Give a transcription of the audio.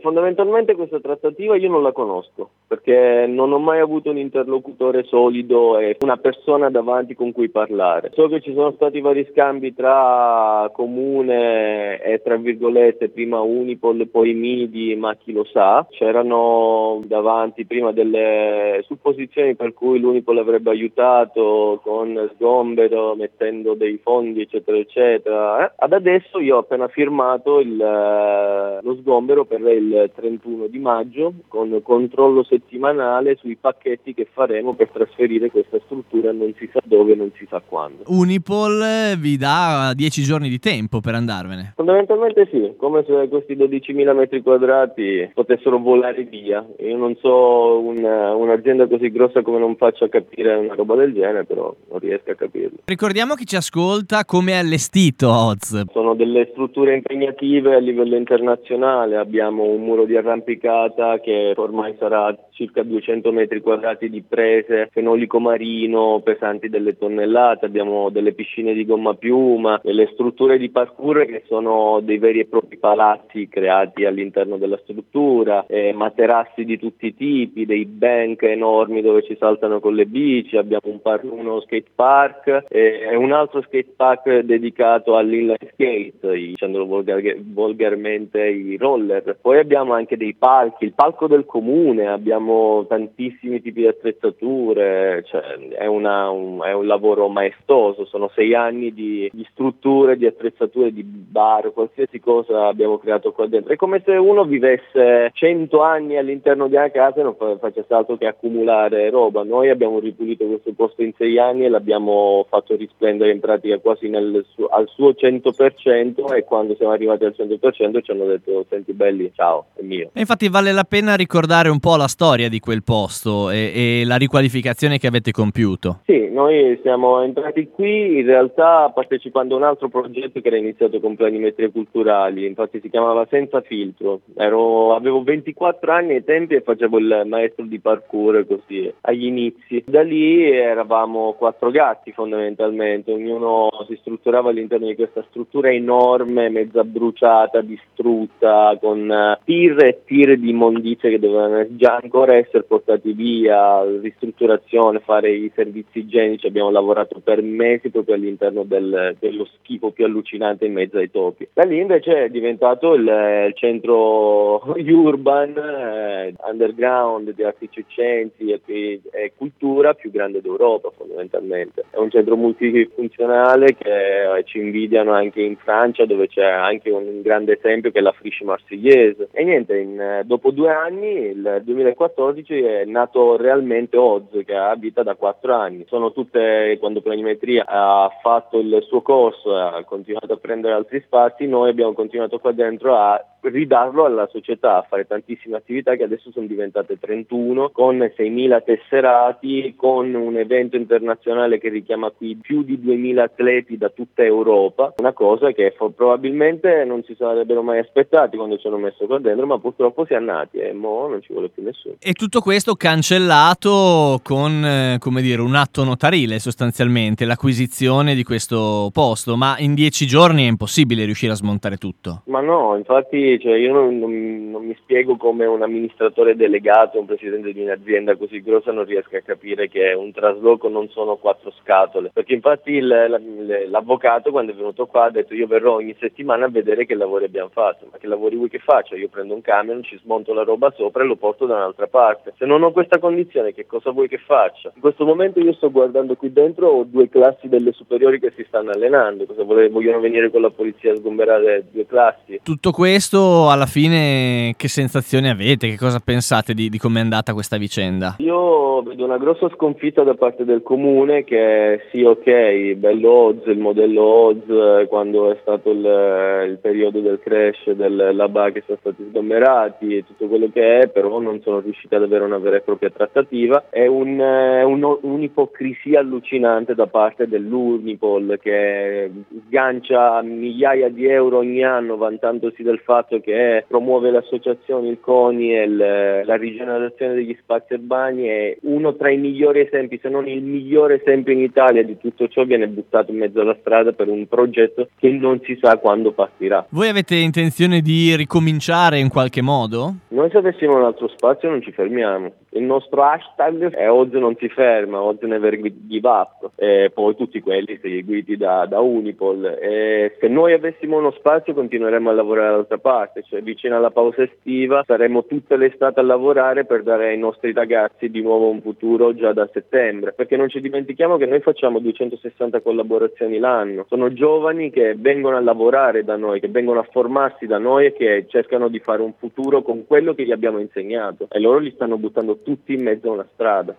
Fondamentalmente questa trattativa io non la conosco perché non ho mai avuto un interlocutore solido e una persona davanti con cui parlare. So che ci sono stati vari scambi tra comune e tra virgolette prima Unipol poi Midi, ma chi lo sa. C'erano davanti prima delle supposizioni per cui l'Unipol avrebbe aiutato con sgombero, mettendo dei fondi eccetera eccetera. Eh? Ad adesso io ho appena firmato il, lo sgombero per il 31 di maggio con controllo settimanale sui pacchetti che faremo per trasferire questa struttura non si sa dove, non si sa quando. Unipol vi dà 10 giorni di tempo per andarvene? Fondamentalmente sì, come se questi 12.000 metri quadrati potessero volare via. Io non so un, un'azienda così grossa come non faccia capire una roba del genere, però non riesco a capirlo. Ricordiamo chi ci ascolta come è allestito Oz. Sono delle strutture impegnative a livello internazionale, abbiamo un muro di arrampicata che ormai sarà circa 200 metri quadrati di prese, fenolico marino pesanti delle tonnellate, abbiamo delle piscine di gomma piuma, delle strutture di parkour che sono dei veri e propri palazzi creati all'interno della struttura, eh, materassi di tutti i tipi, dei bank enormi dove ci saltano con le bici, abbiamo un par- uno skate park e un altro skate park dedicato all'inline skate, dicendolo volgar- volgarmente i roller. Poi abbiamo anche dei palchi, il palco del comune, abbiamo abbiamo tantissimi tipi di attrezzature, cioè è, una, un, un, lavoro maestoso, sono sei anni di, di, strutture, di attrezzature, di bar, qualsiasi cosa abbiamo creato qua dentro. È come se uno vivesse cento anni all'interno di una casa e non facesse altro che accumulare roba. Noi abbiamo ripulito questo posto in sei anni e l'abbiamo fatto risplendere in pratica quasi nel, al suo 100% e quando siamo arrivati al 100% ci hanno detto senti belli, ciao, è mio. E infatti vale la pena ricordare un po' la storia storia di quel posto e, e, la riqualificazione che avete compiuto? Sì, noi siamo entrati qui in realtà partecipando a un altro progetto che era iniziato con planimetrie culturali, infatti si chiamava Senza Filtro. Ero, avevo 24 anni ai tempi e facevo il maestro di parkour così agli inizi. Da lì eravamo quattro gatti fondamentalmente, ognuno si strutturava all'interno di questa struttura enorme, mezza bruciata, distrutta, con tir e tir di immondizie che dovevano già ancora ancora essere portati via, ristrutturazione, fare i servizi igienici, abbiamo lavorato per mesi proprio all'interno del, dello schifo più allucinante in mezzo ai topi. Da lì invece è diventato il, il centro urban, eh, underground di arti circensi e, e, cultura più grande d'Europa fondamentalmente. È un centro multifunzionale che eh, ci invidiano anche in Francia dove c'è anche un grande esempio che è la Friche Marseillese. E niente, in, eh, dopo due anni, il 2014, 2014 è nato realmente Oz che ha vita da 4 anni. Sono tutte, quando Planimetria ha fatto il suo corso e ha continuato a prendere altri spazi, noi abbiamo continuato qua dentro a ridarlo alla società, a fare tantissime attività che adesso sono diventate 31 con 6.000 tesserati, con un evento internazionale che richiama qui più di 2.000 atleti da tutta Europa, una cosa che probabilmente non si sarebbero mai aspettati quando ci hanno messo qua dentro, ma purtroppo si è nati e mo non ci vuole più nessuno. E tutto questo cancellato con, eh, come dire, un atto notarile sostanzialmente, l'acquisizione di questo posto, ma in dieci giorni è impossibile riuscire a smontare tutto. Ma no, infatti cioè io non, non, non, mi spiego come un amministratore delegato, un presidente di un'azienda così grossa non riesca a capire che un trasloco non sono quattro scatole, perché infatti il, l'avvocato quando è venuto qua ha detto io verrò ogni settimana a vedere che lavori abbiamo fatto, ma che lavori vuoi che faccia? Io prendo un camion, ci smonto la roba sopra e lo porto da un'altra parte. Se non ho questa condizione che cosa vuoi che faccia? In questo momento io sto guardando qui dentro, ho due classi delle superiori che si stanno allenando, cosa vogliono venire con la polizia a sgomberare due classi? Tutto questo alla fine che sensazioni avete? Che cosa pensate di, di come è andata questa vicenda? Io vedo una grossa sconfitta da parte del comune che sì ok, bello Oz, il modello Oz quando è stato il, il periodo del crash dell'ABA che sono stati sgomberati e tutto quello che è, però non sono riusciti ad avere una vera e propria trattativa. È un, un, un'ipocrisia allucinante da parte dell'Unipol che sgancia migliaia di euro ogni anno vantandosi del fatto fatto che promuove le associazioni, il CONI e la rigenerazione degli spazi urbani è uno tra i migliori esempi, se non il migliore esempio in Italia di tutto ciò viene buttato in mezzo alla strada per un progetto che non si sa quando partirà. Voi avete intenzione di ricominciare in qualche modo? Noi se avessimo un altro spazio non ci fermiamo. Il nostro hashtag è Oz non si ferma, Oz never give up, e poi tutti quelli seguiti da, da Unipol. E se noi avessimo uno spazio continueremmo a lavorare dall'altra parte, cioè vicino alla pausa estiva saremo tutte le estate a lavorare per dare ai nostri ragazzi di nuovo un futuro già da settembre, perché non ci dimentichiamo che noi facciamo 260 collaborazioni l'anno, sono giovani che vengono a lavorare da noi, che vengono a formarsi da noi e che cercano di fare un futuro con quello che gli abbiamo insegnato. E loro li stanno buttando tutti in mezzo a una strada.